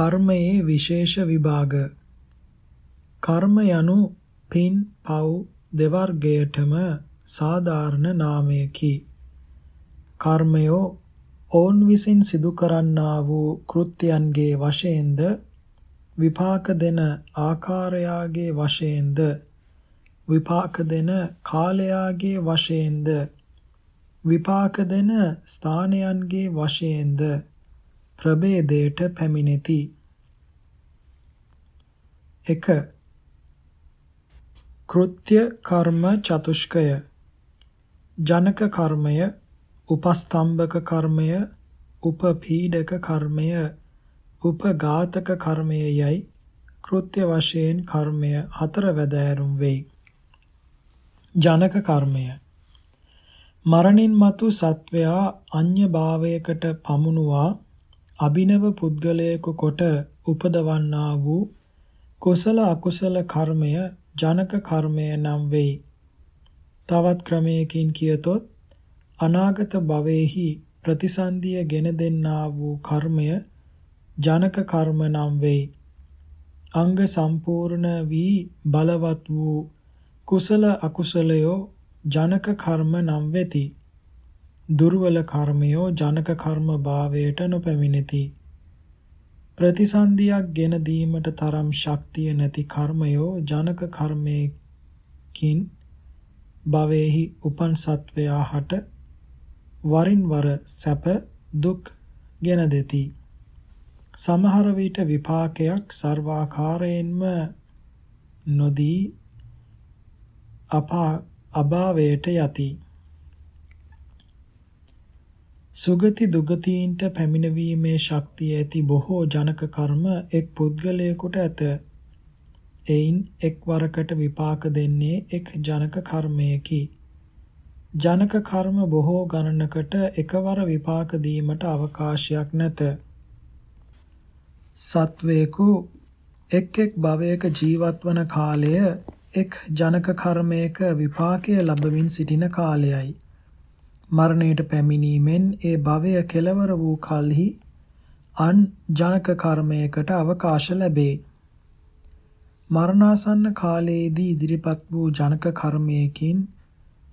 කර්මයේ විශේෂ විභාග කර්ම යනු පින් පව් දෙවර්ගයටම සාධාරණ නාමයකි. කර්මයෝ ඔවුන් විසින් සිදු කරන්නා වූ කෘත්‍යයන්ගේ වශයෙන්ද විපාක දෙන ආකාරයාගේ වශයෙන්ද විපාක දෙන කාලයාගේ වශයෙන්ද විපාක දෙන ස්ථානයන්ගේ වශයෙන්ද ප්‍රභේදයට පැමිණෙති. 1 කෘත්‍ය කර්ම චතුෂ්කය. ජනක කර්මය උපස්තම්භක කර්මය උපපීඩක කර්මය උපඝාතක කර්මය යයි කෘත්‍ය වශයෙන් කර්මය හතර වැදෑරුම් වෙයි. ජනක කර්මය. මරණින් මතු සත්වයා අඤ්‍ය භාවයකට පමුණුවා අභිනව පුද්ගලයෙකු කොට උපදවන්නා වූ කුසල අකුසල කර්මය ජනක කර්මය නම් වෙයි. තවත් ක්‍රමයකින් කියතොත් අනාගත භවයේහි ප්‍රතිසන්දිය ගෙන දෙන්නා වූ කර්මය ජනක කර්ම නම් වෙයි. අංග සම්පූර්ණ වී බලවත් වූ කුසල අකුසලයෝ ජනක කර්ම නම් වෙති. දුර්වල කර්මයෝ ජනක කර්ම භාවයට නොපැමිණෙති. ප්‍රතිසන්දියක් ගෙන දීමට තරම් ශක්තිය නැති කර්මයෝ ජනක කර්මයකින් භවෙහි උපන් සත්වයා හට වරින් වර සැප දුක් ගෙන දෙති. සමහර විට විපාකයක් ਸਰවාකාරයෙන්ම නොදී අපා අභාවයට යති. සුගති දුගතීන්ට පැමිණවීමේ ශක්තිය ඇති බොහෝ ජනක කර්ම එක් පුද්ගලයෙකුට ඇත. එයින් එක් වරකට විපාක දෙන්නේ එක් ජනක කර්මයකි. ජනක කර්ම බොහෝ ගණනකට එකවර විපාක දීමට අවකාශයක් නැත. සත්වේකු එක් එක් භවයක ජීවත් වන කාලය එක් ජනක කර්මයක විපාකය ලැබමින් සිටින කාලයයි. මරණයට පැමිණීමෙන් ඒ භවය කෙලවර වූ කලෙහි අන් ජනක කර්මයකට අවකාශ ලැබේ. මරණාසන්න කාලයේදී ඉදිරිපත් වූ ජනක කර්මයකින්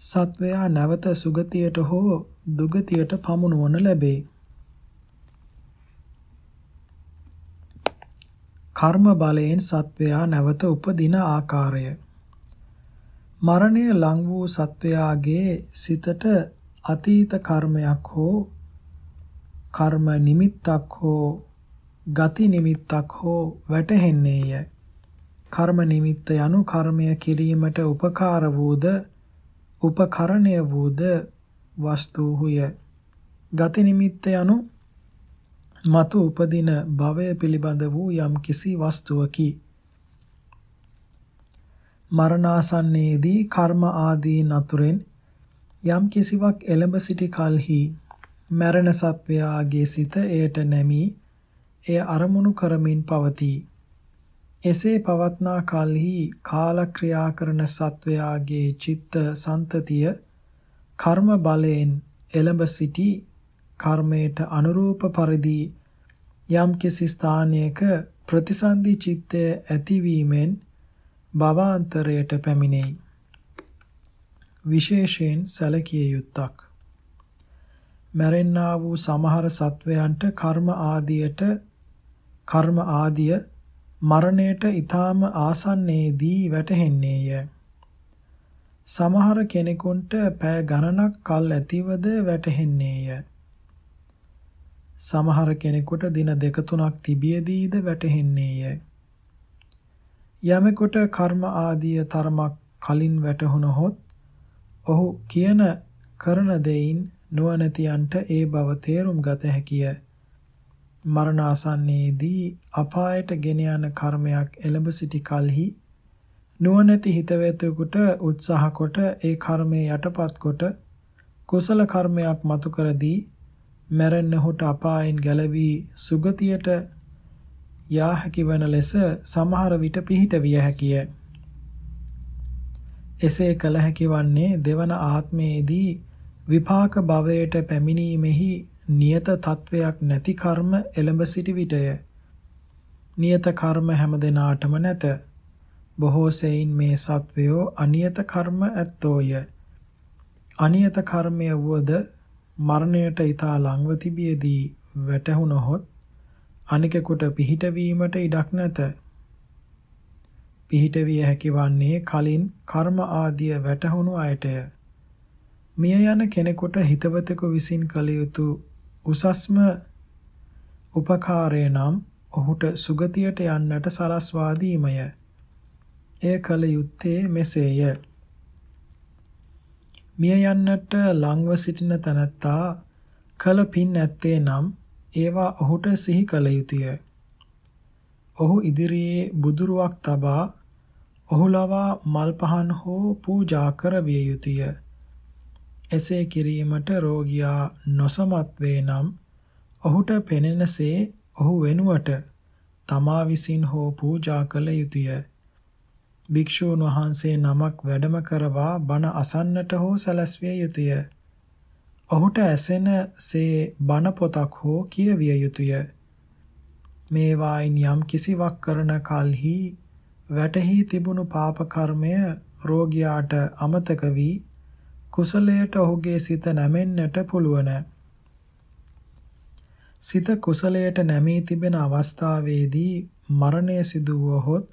සත්වයා නැවත සුගතියට හෝ දුගතියට පමුණුවන ලැබේ. කර්ම බලයෙන් සත්වයා නැවත උපදින ආකාරය මරණය ලං වූ සත්වයාගේ සිතට අතීත කර්මයක් හෝ කර්ම නිමිත්තක් හෝ ගති නිමිත්තක් හෝ වැටහෙන්නේය. කර්ම නිමිත්ත යනු කර්මය කිරීමට උපකාර වූද උපකරණය වූද වස්තුහුය. ගති නිමිත්ත යනු මතු උපදින භවය පිළිබඳ වූ යම් කිසි වස්තුවකි. මරණාසන්නයේදී කර්ම ආදී නතුරෙන් යම් කිසිවක් එළඹ සිටි කලෙහි මරණ සත්වයාගේ සිත එයට නැමී එය අරමුණු කරමින් පවතී. එසේ පවත්නා කලෙහි කාලක්‍රියා කරන සත්වයාගේ චිත්ත සන්තතිය කර්ම බලයෙන් එළඹ සිටි කර්මයට අනුරූප පරිදි යම් කිසි ස්ථානයක ප්‍රතිසන්දි චිත්තය ඇතිවීමෙන් භවාන්තරයට පැමිණෙයි. විශේෂයෙන් සැලකිය යුත්තක්. මැරෙන්නා වූ සමහර සත්වයන්ට කර්ම ආදියට කර්ම ආදිය මරණයට ඊටාම ආසන්නයේදී වැටහෙන්නේය. සමහර කෙනෙකුන්ට පෑ ගණනක් කල් ඇතිවද වැටහෙන්නේය. සමහර කෙනෙකුට දින දෙක තුනක් තිබියදීද වැටහෙන්නේය. යමෙකුට කර්ම ආදිය තරමක් කලින් වැටහුනහොත් ඔහු කියන කරන දෙයින් නුවණැතියන්ට ඒ බව තේරුම් ගත හැකිය. මරණාසන්නයේදී අපායට ගෙන යන කර්මයක් එළඹ සිටි කලෙහි නුවණැති හිතවතුෙකුට උත්සාහ කොට ඒ කර්මය යටපත් කොට කුසල කර්මයක් මතු කර දී මැරෙන්නහුට අපායන් ගැලවී සුගතියට යා හැකි වන ලෙස සමහර විට පිහිට විය හැකිය. එසේ කළ හැකි වන්නේ දෙවන ආත්මයේදී විපාක භවයට පැමිණීමෙහි නියත තත්වයක් නැති කර්ම එළඹ සිටි විටය. නියත කර්ම හැම දිනාටම නැත. බොහෝ සෙයින් මේ සත්වයෝ අනියත කර්ම ඇත්තෝය. අනියත කර්මය වුවද මරණයට ඊතා ලංව තිබියදී වැටහුනොත් අනිකෙකුට පිහිටවීමට ඉඩක් නැත. පිහිටවිය හැකි වන්නේ කලින් කර්ම ආදිය වැටහුණු අයටය. මිය යන කෙනෙකුට හිතවතෙකු විසින් කළ යුතු උසස්ම උපකාරය නම් ඔහුට සුගතියට යන්නට සලස්වා දීමය. එය කළ යුත්තේ මෙසේය. මිය යන්නට ලංව සිටින තැනැත්තා කල පින් ඇත්තේ නම් ඒවා ඔහුට සිහි කළ යුතුය. ඔහු ඉදිරියේ බුදුරුවක් තබා ඔහු ලවා මල් පහන් හෝ පූජා කරවිය යුතුය. එසේ කිරීමට රෝගියා නොසමත් වේ නම් ඔහුට පෙනෙනසේ ඔහු වෙනුවට තමා විසින් හෝ පූජා කළ යුතුය. භික්ෂූන් වහන්සේ නමක් වැඩම කරවා බණ අසන්නට හෝ සැලැස්විය යුතුය. ඔහුට ඇසෙන සේ බණ පොතක් හෝ කියවිය යුතුය. මේවායින් යම් කිසිවක් කරන කලෙහි වැටහි තිබුණු පාප කර්මය රෝගියාට අමතක වී කුසලයට ඔහුගේ සිත නැමෙන්නට පුළුවන්. සිත කුසලයට නැමී තිබෙන අවස්ථාවේදී මරණය සිදු වුවහොත්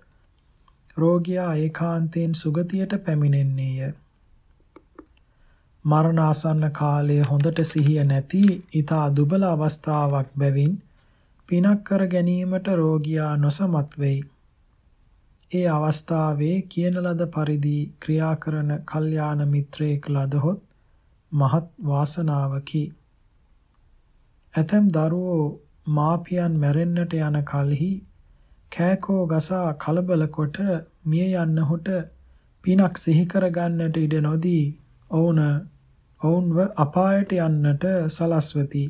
රෝගියා ඒකාන්තයෙන් සුගතියට පැමිණෙන්නේය. මරණ ආසන්න කාලයේ හොඳට සිහිය නැති ඊතා දුබල අවස්ථාවක් බැවින් පිනක් කර ගැනීමට රෝගියා නොසමත් වෙයි. ඒ අවස්ථාවේ කියන ලද පරිදි ක්‍රියා කරන කල්යාණ මිත්‍රයෙක් ලදහොත් මහත් වාසනාවකි. ඇතැම් දරුවෝ මාපියන් මැරෙන්නට යන කලෙහි කෑකෝ ගසා කලබල කොට මිය යන්නහොට පිනක් සිහි කර ගන්නට ඉඩ නොදී ඔවුන ඔවුන්ව අපායට යන්නට සලස්වති.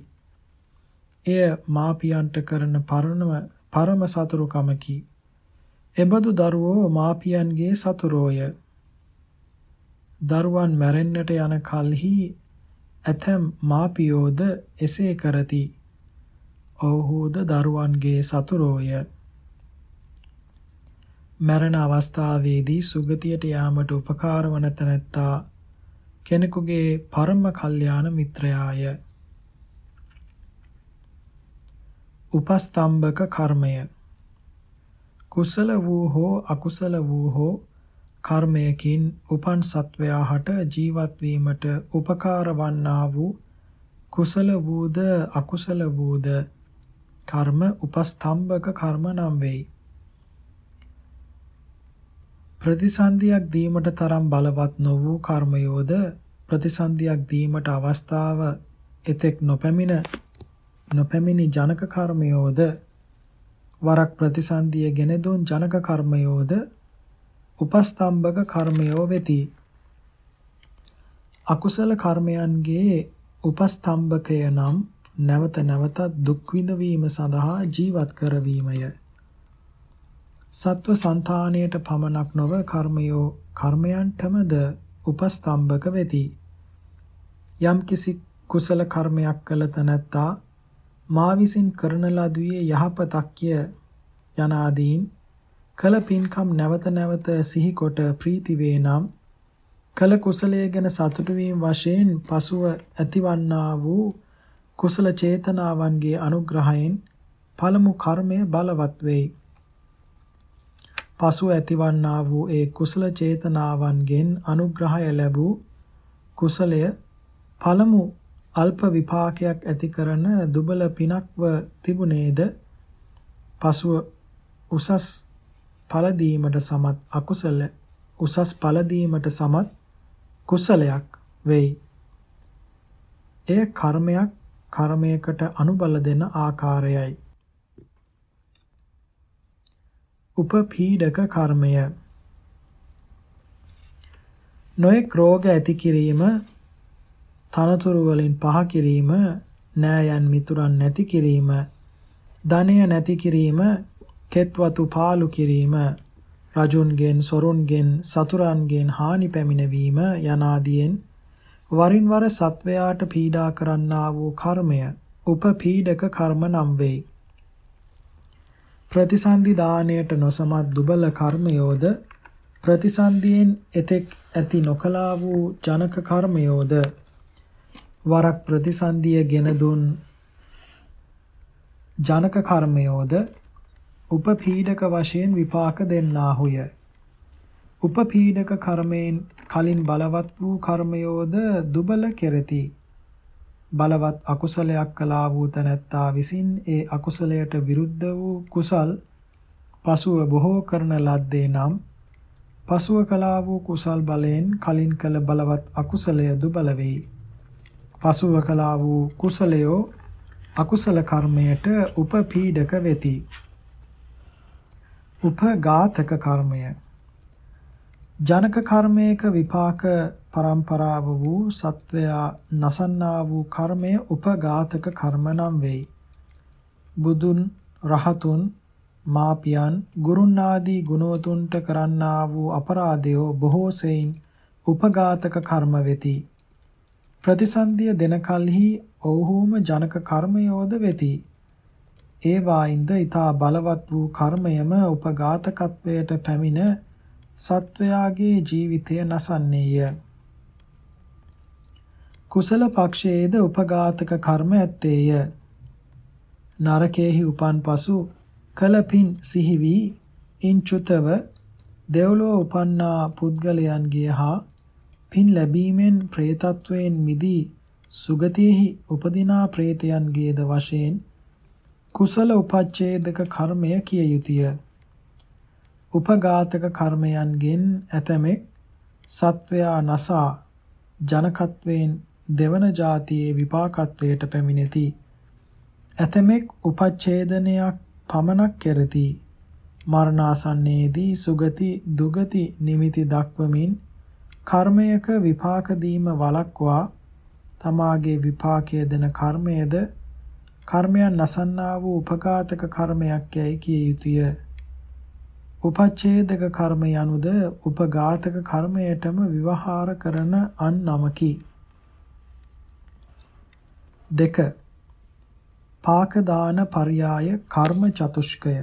එය මාපියන්ට කරන පරණම පරම සතුරුකමකි. එබඳු දරුවෝ මාපියන්ගේ සතුරෝය. දරුවන් මැරෙන්නට යන කලෙහි ඇතැම් මාපියෝද එසේ කරති. ඔව්හුද දරුවන්ගේ සතුරෝය. මරණ අවස්ථාවේදී සුගතියට යාමට උපකාර වන තැනැත්තා කෙනෙකුගේ පරම කල්යාණ මිත්‍රයාය. උපස්තම්භක කර්මය කුසල වූ හෝ අකුසල වූ හෝ කර්මයකින් උපන් සත්වයා හට ජීවත් වීමට උපකාර වන්නා වූ කුසල වූද අකුසල වූද කර්ම උපස්තම්භක කර්ම නම් වෙයි. ප්‍රතිසන්දියක් දීමට තරම් බලවත් නො වූ කර්මයෝද ප්‍රතිසන්දියක් දීමට අවස්ථාව එතෙක් නොපැමිණ නොපැමිණි ජනක කර්මයෝද වරක් ප්‍රතිසන්දිය ගෙන දුන් ජනක කර්මයෝද උපස්තම්භක කර්මයෝ වෙති. අකුසල කර්මයන්ගේ උපස්තම්භකය නම් නැවත නැවතත් දුක් විඳවීම සඳහා ජීවත් කරවීමය. සත්ව సంతාණයට පමණක් නොව කර්මයෝ කර්මයන්ටමද උපස්තම්භක වෙති. යම් කිසි කුසල කර්මයක් කළ තැනැත්තා මා විසින් කරන ලදුවේ යහපතක්ය යනාදීන් කල පින්කම් නැවත නැවත සිහිකොට ප්‍රීති වේ නම් කල කුසලයේ ගැන සතුටු වීම වශයෙන් පසුව ඇතිවන්නා වූ කුසල චේතනාවන්ගේ අනුග්‍රහයෙන් පළමු කර්මය බලවත් වෙයි. පසු ඇතිවන්නා වූ ඒ කුසල චේතනාවන්ගෙන් අනුග්‍රහය ලැබූ කුසලය පළමු අල්ප විපාකයක් ඇති කරන දුබල පිනක්ව තිබුණේද පසුව උසස් ඵල දීමට සමත් අකුසල උසස් ඵල දීමට සමත් කුසලයක් වෙයි. එය කර්මයක් කර්මයකට අනුබල දෙන ආකාරයයි. උපපීඩක කර්මය නොයෙක් රෝග ඇති කිරීම තනතුරු වලින් පහ කිරීම, නෑයන් මිතුරන් නැති කිරීම, ධනය නැති කිරීම, කෙත්වතු පාලු කිරීම, රජුන්ගෙන්, සොරුන්ගෙන්, සතුරන්ගෙන් හානි පැමිණවීම යනාදීන් වරින් වර සත්වයාට පීඩා කරන්නා වූ කර්මය උපපීඩක කර්ම නම් වෙයි. ප්‍රතිසන්දි දාණයට නොසමත් දුබල කර්මයෝද ප්‍රතිසන්දියෙන් එතෙක් ඇති නොකලා වූ ජනක කර්මයෝද වරක් ප්‍රතිසන්දිය ගෙන දුන් ජනක කර්මයෝද උපපීඩක වශයෙන් විපාක දෙන්නාහුය. උපපීඩක කර්මයෙන් කලින් බලවත් වූ කර්මයෝද දුබල කෙරෙති. බලවත් අකුසලයක් කළා වූ තැනැත්තා විසින් ඒ අකුසලයට විරුද්ධ වූ කුසල් පසුව බොහෝ කරන ලද්දේ නම් පසුව කළා වූ කුසල් බලයෙන් කලින් කළ බලවත් අකුසලය දුබල වෙයි. පසුව කළා වූ කුසලයෝ අකුසල කර්මයට උපපීඩක වෙති. උපඝාතක කර්මය ජනක කර්මයක විපාක પરම්පරාව වූ සත්වයා නසන්නා වූ කර්මය උපඝාතක කර්ම නම් වෙයි. බුදුන් රහතුන් මාපියන් ගුරුන් ආදී ගුණවතුන්ට කරන්නා වූ අපරාධයෝ බොහෝ සෙයින් උපඝාතක කර්ම වෙති. ප්‍රතිසන්දිය දෙන කලෙහි ඔව්හුම ජනක කර්මයෝද වෙති. ඒ වායින්ද ඊතා බලවත් වූ කර්මයම උපඝාතකත්වයට පැමිණ සත්වයාගේ ජීවිතය නසන්නේය. කුසල පක්ෂයේද උපඝාතක කර්ම ඇත්තේය. නරකයේහි උපන් පසු කල පින් සිහි වී ඉන්චුතව දෙව්ලොව උපන්නා පුද්ගලයන්ගේ හා පින් ලැබීමෙන් പ്രേතත්වයෙන් මිදී සුගතියෙහි උපදිනා പ്രേතයන්ගේද වශයෙන් කුසල උපච්ඡේදක කර්මය කිය යුතුය. උපඝාතක කර්මයන්ගෙන් ඇතමෙක් සත්වයා නසා ජනකත්වයෙන් දෙවන જાතියේ විපාකත්වයට පැමිණෙති. ඇතමෙක් උපච්ඡේදනයක් පමණක් කෙරෙති. මරණාසන්නයේදී සුගති දුගති නිමිති දක්වමින් කර්මයක විපාක දීම වළක්වා තමාගේ විපාකයේ දෙන කර්මයේද කර්මයන් නසන්නා වූ උපඝාතක කර්මයක් යයි කිය යුතුය. උපච්ඡේදක කර්ම යනුද උපඝාතක කර්මයටම විවහාර කරන අන් නමකි. 2. පාක දාන පర్యాయ කර්ම චතුෂ්කය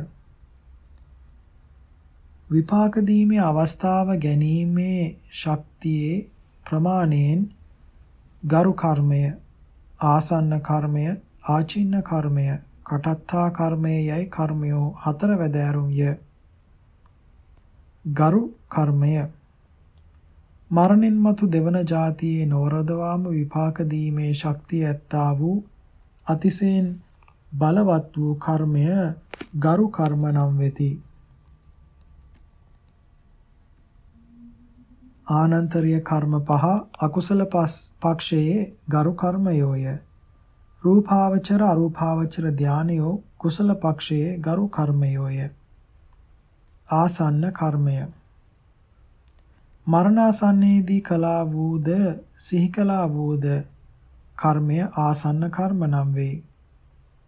විපාක දීමේ අවස්ථාව ගැනීමේ ශක්තියේ ප්‍රමාණයෙන් ගරු කර්මය ආසන්න කර්මය ආචින්න කර්මය කටත්තා කර්මය යයි කර්මයෝ හතර වැදෑරුම්ය ගරු කර්මය මරණින් මතු දෙවන જાතියේ නවරදවාම විපාක දීමේ ශක්තිය ඇත්තා වූ අතිශයින් බලවත් වූ කර්මය ගරු කර්ම නම් වෙති. ආනන්තරීය කර්ම පහ අකුසල පක්ෂයේ ගරු කර්මයෝය. රූපාවචර අරූපාවචර ධානයෝ කුසල පක්ෂයේ ගරු කර්මයෝය. ආසන්න කර්මය මරණාසන්නයේදී කලා වූද සිහි කලා වූද කර්මය ආසන්න කර්ම නම් වේ.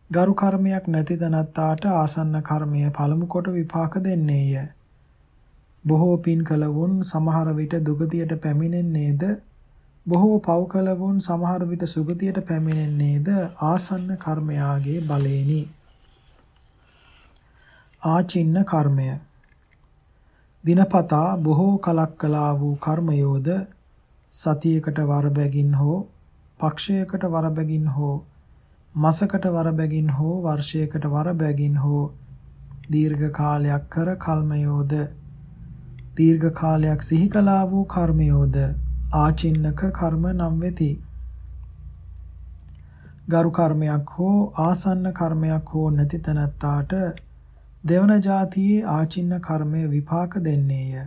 ගරු කර්මයක් නැති තනත්තාට ආසන්න කර්මය පළමු කොට විපාක දෙන්නේය. බොහෝ පින් කලවුන් සමහර විට දුගතියට පැමිණෙන්නේද? බොහෝ පව් කලවුන් සමහර විට සුගතියට පැමිණෙන්නේද? ආසන්න කර්මයාගේ බලේනි. ආචින්න කර්මය. දිනපතා බොහෝ කලක් කළා වූ කර්මයෝද? සතියකට වර බැගින් හෝ පක්ෂයකට වර බැගින් හෝ මාසකට වර බැගින් හෝ වර්ෂයකට වර බැගින් හෝ දීර්ඝ කාලයක් කර කල්මයෝද? දීර්ඝ කාලයක් සිහි කළා වූ කර්මයෝද ආචින්නක කර්ම නම් වෙති. ගරු කර්මයක් හෝ ආසන්න කර්මයක් හෝ නැති තැනැත්තාට දෙවන જાතියේ ආචින්න කර්මය විපාක දෙන්නේය.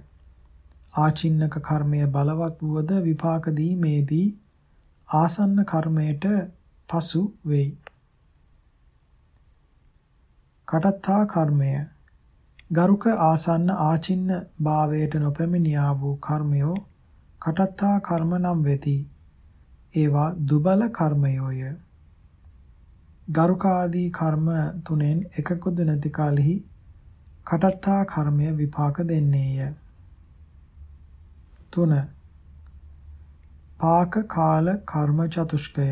ආචින්නක කර්මය බලවත් වුවද විපාක දීමේදී ආසන්න කර්මයට පසු වෙයි. කටත්තා කර්මය ගරුක ආසන්න ආචින්න භාවයට නොපැමිණියා වූ කර්මයෝ කටත්තා කර්ම නම් වෙති. ඒවා දුබල කර්මයෝය. ගරුකාදී කර්ම තුනෙන් එකකුද නැති කලෙහි කටත්තා කර්මය විපාක දෙන්නේය. 3. පාක කාල කර්ම චතුෂ්කය.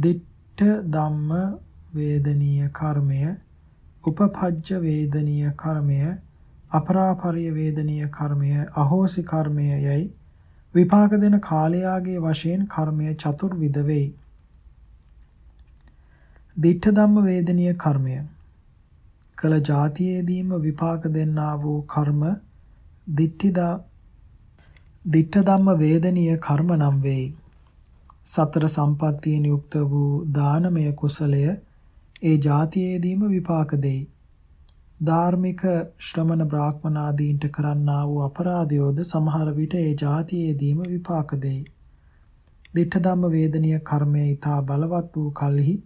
දිට්ඨ ධම්ම වේදනීය කර්මය උපපජ්ජ වේදනීය කර්මය අපරාපරිය වේදනීය කර්මය අහෝසි කර්මය යයි විපාක දෙන කාලයාගේ වශයෙන් කර්මය චතුර්විධ වෙයි. දිඨ ධම්ම වේදනීය කර්මය කළ જાතියේදීම විපාක දෙන්නා වූ කර්ම දිට්ඨිදා දිට්ඨ ධම්ම වේදනීය කර්ම නම් වෙයි. සතර සම්පත්තියෙන් යුක්ත වූ දානමය කුසලය ඒ જાතියේදීම විපාක දෙයි. ධාර්මික ශ්‍රමණ බ්‍රාහ්මනාදීන්ට කරන්නා වූ අපරාධයෝද සමහර විට ඒ જાතියේදීම විපාක දෙයි. දිඨ ධම්ම වේදනීය කර්මය ඊතා බලවත් වූ කලෙහි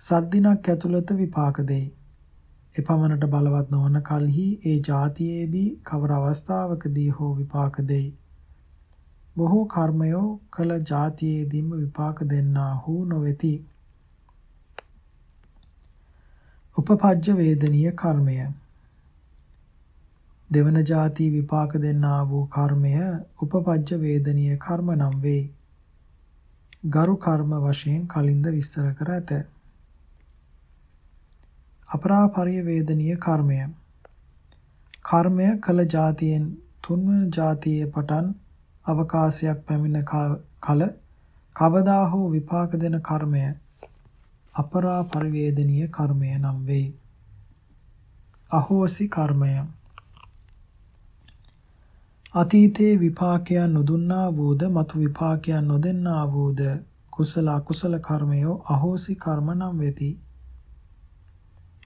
සද්දිනක් ඇතුළත විපාක දෙයි. එපමණට බලවත් නොවන කලෙහි ඒ જાතියේදී කවර අවස්ථාවකදී හෝ විපාක දෙයි. බොහෝ කර්මයෝ කල જાතියේදීම විපාක දෙන්නා වූ නොවේති. උපපජ්ජ වේදනීය කර්මය දෙවන જાති විපාක දෙන්නා වූ කර්මය උපපජ්ජ වේදනීය කර්ම නම් වේ. ගරු කර්ම වශයෙන් කලින්ද විස්තර කර ඇත. අපරාපරිය වේදනීය කර්මය. කර්මය කල જાතියෙන් තුන්වන જાතියේ පටන් අවකාශයක් පැමිණ කල කවදා හෝ විපාක දෙන කර්මය අපරා පරිවේදනීය කර්මය නම් වෙයි. අහෝසි කර්මය අතීතේ විපාකයන් නොදුන්නා වූද මතු විපාකයන් නොදෙන්නා වූද කුසල අකුසල කර්මයෝ අහෝසි කර්ම නම් වෙති.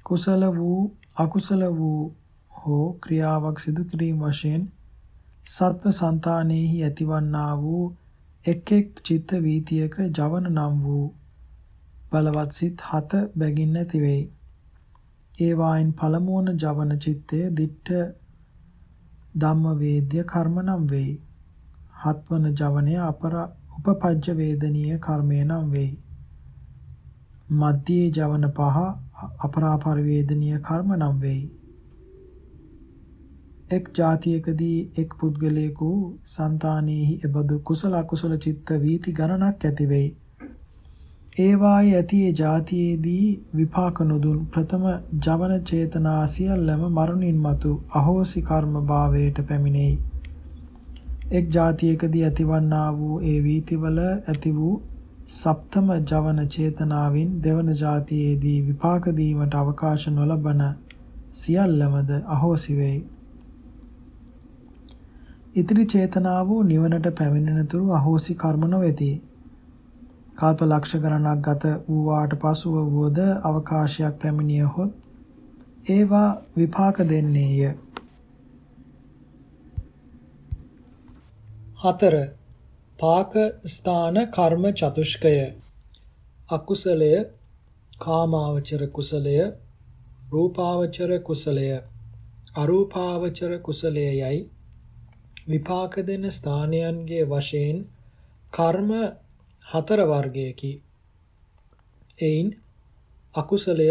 කුසල වූ අකුසල වූ හෝ ක්‍රියාවක් සිදු කිරීම වශයෙන් සත්ව సంతානෙහි ඇතිවන්නා වූ එක් එක් චිත්ත වීතියක ජවන නම් වූ බලවත් සිත් හත බැගින් නැති වෙයි. ඒ වායින් පළමු වන ජවන චිත්තය දිට්ඨ ධම්ම වේද්‍ය කර්ම නම් වෙයි. හත්වන ජවනය අපර උපපජ්ජ වේදනීය කර්මය නම් වෙයි. මධ්‍යයේ ජවන පහ අපරාපර වේදනීය කර්ම නම් වෙයි. එක් જાතියකදී එක් පුද්ගලයෙකු సంతානෙහි එබඳු කුසල අකුසල චිත්ත වීති ගණනක් ඇති වෙයි. ඒවායේ ඇති ඒ જાතියේදී විපාක නොදුන් ප්‍රථම ජවන චේතනා සියල්ලම මරණින් මතු අහෝසි කර්ම භාවයට පැමිණෙයි. එක් જાතියකදී ඇතිවන්නා වූ ඒ වීතිවල ඇති වූ සප්තම ජවන චේතනාවෙන් දෙවන જાතියේදී විපාක දීමට අවකාශ නොලබන සියල්ලමද අහෝසි වෙයි. ඉතිරි චේතනාව නිවනට පැමිණෙනතුරු අහෝසි කර්ම නොවේදී කල්ප ලක්ෂ ගණනක් ගත වූාට පසුව වුවද අවකාශයක් පැමිණියහොත් ඒවා විපාක දෙන්නේය. හතර. පාක ස්ථාන කර්ම චතුෂ්කය. අකුසලය කාමාවචර කුසලය රූපාවචර කුසලය. අරූපාවචර කුසලයයි විපාක දෙන ස්ථානයන්ගේ වශයෙන් කර්ම හතර වර්ගයකි. එයින් අකුසලය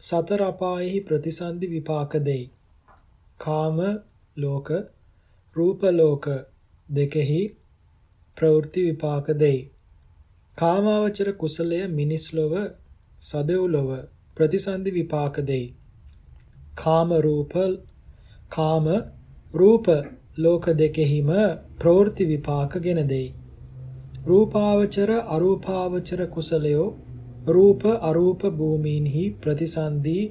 සතර අපායෙහි ප්‍රතිසන්දි විපාක දෙයි. කාම ලෝක, රූප ලෝක දෙකෙහි ප්‍රවෘත්ති විපාක දෙයි. කාමාවචර කුසලය මිනිස් ලොව, සදෙව් ලොව ප්‍රතිසන්දි විපාක දෙයි. කාම රූප, කාම රූප ලෝක දෙකෙහිම ප්‍රවෘත්ති විපාක ගෙන දෙයි. රූපාවචර අරූපාවචර කුසලයෝ රූප අරූප භූමීන්හි ප්‍රතිසන්දී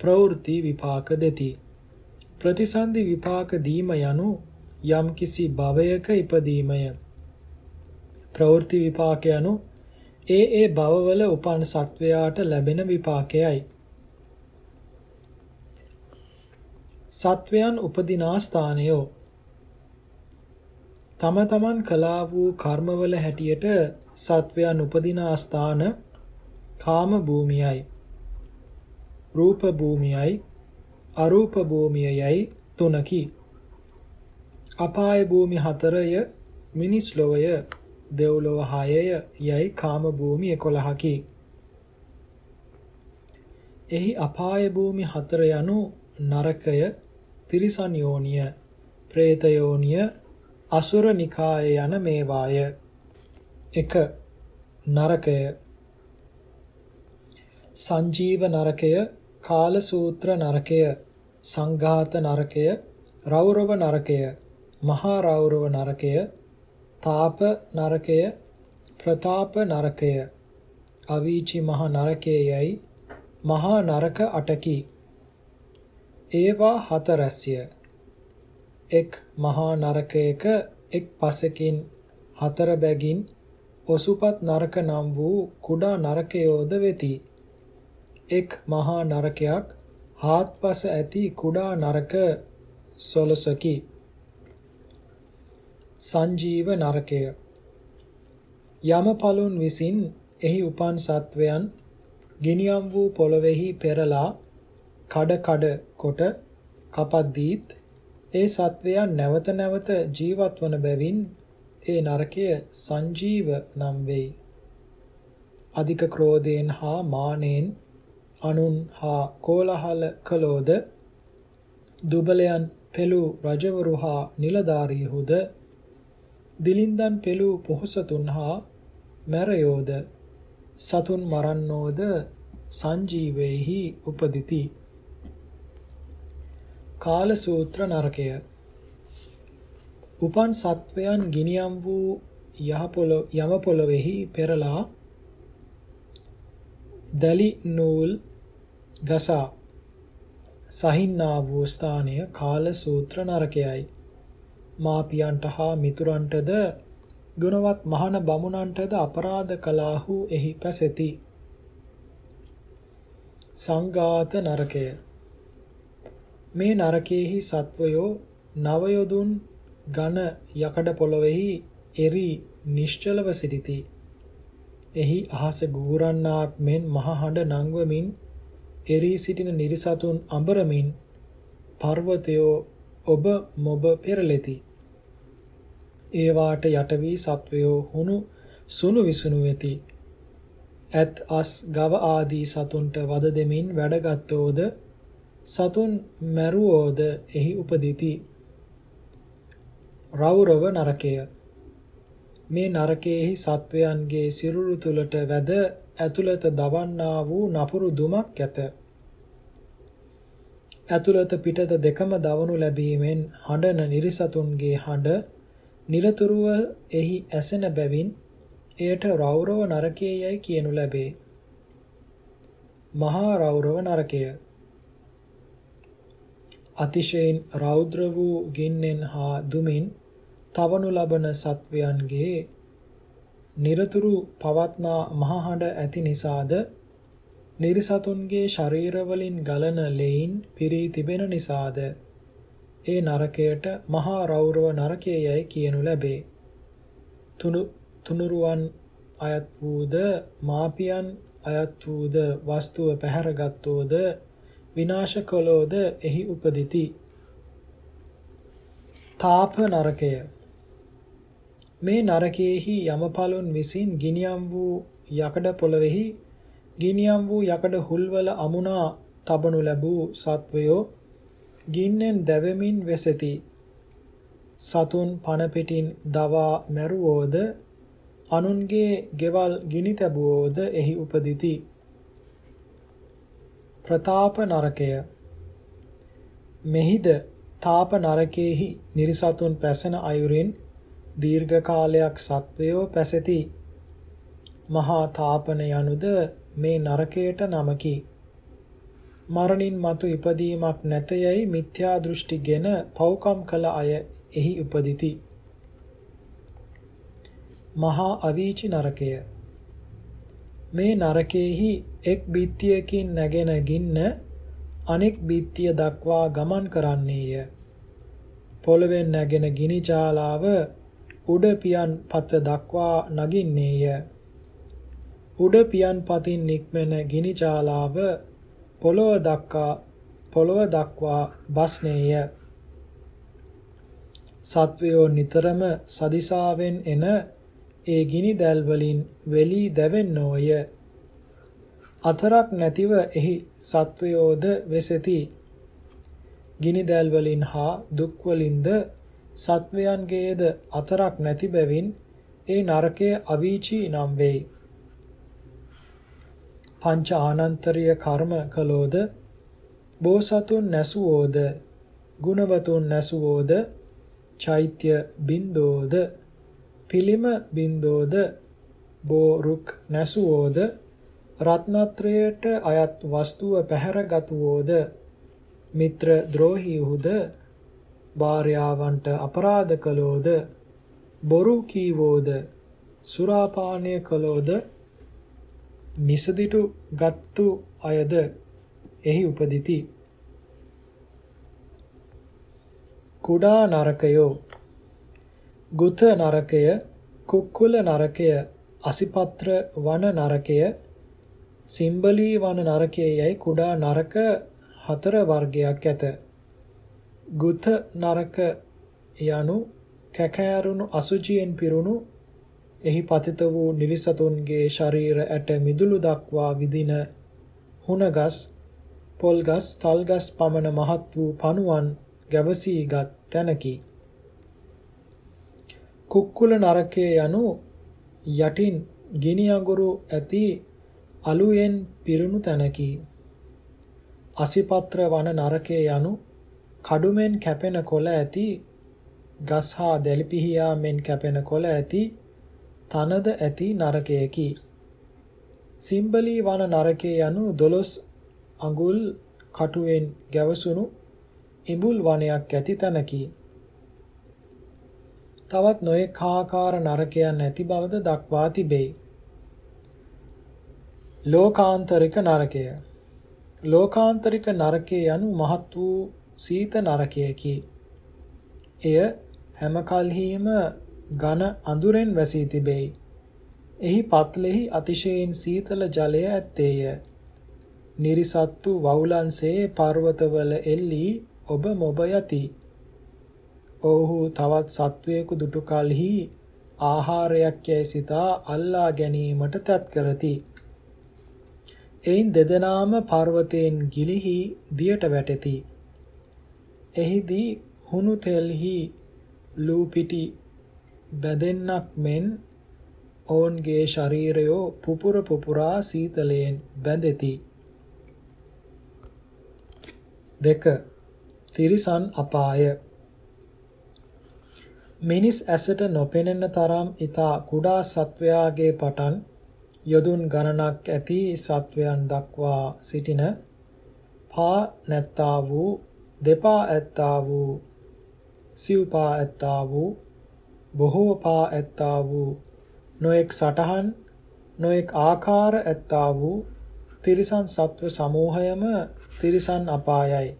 ප්‍රවෘත්ති විපාක දෙති. ප්‍රතිසන්දි විපාක දීම යනු යම්කිසි භවයක ඉපදීමය. ප්‍රවෘත්ති විපාක යනු ඒ ඒ භවවල උපන් සත්වයාට ලැබෙන විපාකයයි. සත්වයන් උපදිනා ස්ථානයෝ තම තමන් කළා වූ කර්මවල හැටියට සත්වයන් උපදිනා ස්ථාන කාම භූමියයි රූප භූමියයි අරූප භූමියයි තුනකි. අපාය භූමි හතරය මිනිස් ලොවය දෙව්ලොව හයය යයි කාම භූමි 11කි එහි අපාය භූමි හතර යනු නරකය තිරිසන් යෝනිය പ്രേත යෝනිය අසුර නිකාය යන මේවාය. 1. නරකය සංජීව නරකය, කාල සූත්‍ර නරකය, සංඝාත නරකය, රෞරව නරකය, මහා රෞරව නරකය, තාප නරකය, ප්‍රතාප නරකය, අවීචි මහ නරකයයි මහා නරක අටකි. ඒවා හතරැස්ය. එක් මහා නරකයක එක් පසකින් හතර බැගින් ඔසුපත් නරක නම් වූ කුඩා නරකයෝද වෙති. එක් මහා නරකයක් හාත්පස ඇති කුඩා නරක සොලසකි. සංජීව නරකය යමපලුන් විසින් එහි උපන් සත්වයන් ගිනියම් වූ පොළොවේහි පෙරලා කඩ කඩ කොට කපද්දීත් ඒ සත්වයන් නැවත නැවත ජීවත් වන බැවින් ඒ නරකය සංජීව නම් වෙයි. අධික ක්‍රෝධයෙන් හා මානෙන් අනුන් හා කෝලහල කළෝද? දුබලයන් පෙළු රජවරු හා නිලධාරීහුද දිලින්දන් පෙළු පොහොසතුන් හා මැරයෝද? සතුන් මරන්නෝද? සංජීවේහි උපදිති. කාල සූත්‍ර නරකය. උපන් සත්වයන් ගිනියම් වූ යහපොළ යම පොළොවේහි පෙරලා දලි නූල් ගසා සහින්නා වූ ස්ථානය කාල සූත්‍ර නරකයයි. මාපියන්ට හා මිතුරන්ටද ගුණවත් මහාන බමුණන්ටද අපරාධ කළාහු එහි පැසෙති. සංඝාත නරකය. මේ නරකයේහි සත්වයෝ නවයොදුන් ඝන යකඩ පොළොවේහි එරි නිශ්චලව සිටිති. එහි අහස ගූරන්නාක් මෙන් මහ හඬ නංවමින් එරී සිටින නිරිසතුන් අඹරමින් පර්වතයෝ ඔබ මොබ පෙරලෙති. ඒවාට යට වී සත්වයෝ හුණු සුණු විසුණු වෙති. ඇත් අස් ගව ආදී සතුන්ට වද දෙමින් වැඩගත්ෝද සතුන් මැරුවෝද එහි උපදිති. රෞරව නරකය මේ නරකයේහි සත්වයන්ගේ සිරුරු තුලට වැද ඇතුළත දවන්නා වූ නපුරු දුමක් ඇත. ඇතුළත පිටත දෙකම දවනු ලැබීමෙන් හඬන නිරිසතුන්ගේ හඬ නිරතුරුව එහි ඇසෙන බැවින් එයට රෞරව නරකයේයයි කියනු ලැබේ. මහා රෞරව නරකය අතිශයින් රෞද්‍ර වූ ගින්නෙන් හා දුමින් තවනු ලබන සත්වයන්ගේ নিরතුරු පවත්නා මහහඬ ඇති නිසාද? නිරිසතුන්ගේ ශරීරවලින් ගලන ලෙයින් පිරී තිබෙන නිසාද? ඒ නරකයට මහා රෞරව නරකයයි කියනු ලැබේ. තුනු තුනුරුවන් අයත් වූද මාපියන් අයත් වූද වස්තුව පැහැරගත්තෝද? විනාශ කළෝද එහි උපදිති. තාප නරකය මේ නරකයේහි යමපලුන් විසින් ගිනියම් වූ යකඩ පොළවෙහි ගිනියම් වූ යකඩ හුල්වල අමුණා තබනු ලැබූ සත්වයෝ ගින්නෙන් දැවෙමින් වෙසෙති. සතුන් පණ පිටින් දවා මැරුවෝද අනුන්ගේ ගෙවල් ගිනි තැබුවෝද එහි උපදිති. ප්‍රතාප නරකය මෙහිද තාප නරකයේහි නිර්සතුන් පැසෙන අයුරින් දීර්ඝ කාලයක් සත්වයෝ පැසෙති. මහා තාපන යනුද මේ නරකයට නමකි. මරණින් මතු ඉපදීමක් නැතයයි මිත්‍යා දෘෂ්ටිගෙන පව්කම් කළ අය එහි උපදිති. මහා අවීචි නරකය මේ නරකයේහි එක් බිත්තියකින් නැගෙන ගින්න අනෙක් බිත්තිය දක්වා ගමන් කරන්නේය. පොළවෙන් නැගෙන ගිනි ජාලාව උඩ පියන් පත දක්වා නගින්නේය. උඩ පියන් පතින් නික්මෙන ගිනි ජාලාව පොළොව දක්වා පොළොව දක්වා බස්නේය. සත්වයෝ නිතරම සදිසාවෙන් එන ඒ ගිනි දැල් වලින් වෙලී දැවෙන්නෝය. අතරක් නැතිව එහි සත්වයෝද වෙසෙති. ගිනි දැල් වලින් හා දුක් වලින්ද සත්වයන්ගේද අතරක් නැති බැවින් ඒ නරකය අවීචී නම් වෙයි. පංච ආනන්තරීය කර්ම කළෝද බෝසතුන් නැසුවෝද ගුණවතුන් නැසුවෝද චෛත්‍ය බින්දෝද පිළිම බින්දෝද බෝරුක් නැසුවෝද රත්නත්‍රයට අයත් වස්තුව පැහැරගතුවෝද මිත්‍ර ද්‍රෝහීහුද භාර්යාවන්ට අපරාධ කළෝද බොරු කීවෝද සුරාපානය කළෝද නිසදිටු ගත්තු අයද එහි උපදිති. කුඩා නරකයෝ ගුත නරකය කුක්කුල නරකය අසිපත්‍ර වන නරකය සිම්බලී වන නරකය යයි කුඩා නරක හතර වර්ගයක් ඇත. ගුත නරක යනු කැකෑරුණු අසුචියෙන් පිරුණු එහි පතිත වූ නිරිසතුන්ගේ ශරීර ඇට මිදුළු දක්වා විදින හුණගස් පොල්ගස් තල්ගස් පමණ මහත් වූ පණුවන් ගැවසීගත් තැනකි. කුක්කුල නරකය යනු යටින් ගිනි අඟුරු ඇති අලුයෙන් පිරුණු තැනකි. අසිපත්‍ර වන නරකය යනු කඩුමෙන් කැපෙන කොළ ඇති ගස් හා දැලිපිහියා මෙන් කැපෙන කොළ ඇති තනද ඇති නරකයකි. සිම්බලී වන නරකය යනු දොළොස් අඟුල් කටුවෙන් ගැවසුණු ඉඹුල් වනයක් ඇති තැනකි. තවත් නොයෙක් ආකාර නරකයන් ඇති බවද දක්වා තිබේ. ලෝකාන්තරික නරකය ලෝකාන්තරික නරකය යනු මහත් වූ සීත නරකයකි. එය හැම කල්හිම ඝන අඳුරෙන් වැසී තිබේ. එහි පත්ලෙහි අතිශයින් සීතල ජලය ඇත්තේය. නිරිසත්තු වවුලන්සේ පර්වතවල එල්ලී ඔබ මොබ යති. ඔව්හු තවත් සත්වයෙකු දුටු කලෙහි ආහාරයක් යැයි සිතා අල්ලා ගැනීමට තත් කරති. එයින් දෙදෙනාම පර්වතයෙන් ගිලිහි දියට වැටෙති. එහිදී හුණු තෙල්හි ලූ පිටි බැදෙන්නක් මෙන් ඔවුන්ගේ ශරීරයෝ පුපුර පුපුරා සීතලයෙන් බැඳෙති. දෙක තිරිසන් අපාය මිනිස් ඇසට නොපෙනෙන තරම් ඊතා කුඩා සත්වයාගේ පටන් යොදුන් ගණනක් ඇති සත්වයන් දක්වා සිටින පා නැත්තා වූ දෙපා ඇත්තා වූ සිව්පා ඇත්තා වූ බොහෝ පා ඇත්තා වූ නොඑක් සටහන් නොඑක් ආකාර ඇත්තා වූ තිරිසන් සත්ව සමූහයම තිරිසන් අපායයි.